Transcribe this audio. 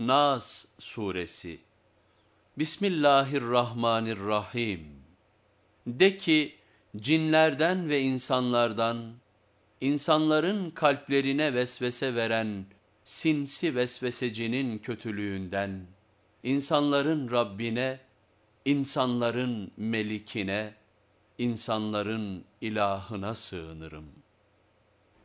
Nas Suresi Bismillahirrahmanirrahim De ki cinlerden ve insanlardan, insanların kalplerine vesvese veren sinsi vesvesecinin kötülüğünden, insanların Rabbine, insanların Melikine, insanların ilahına sığınırım.''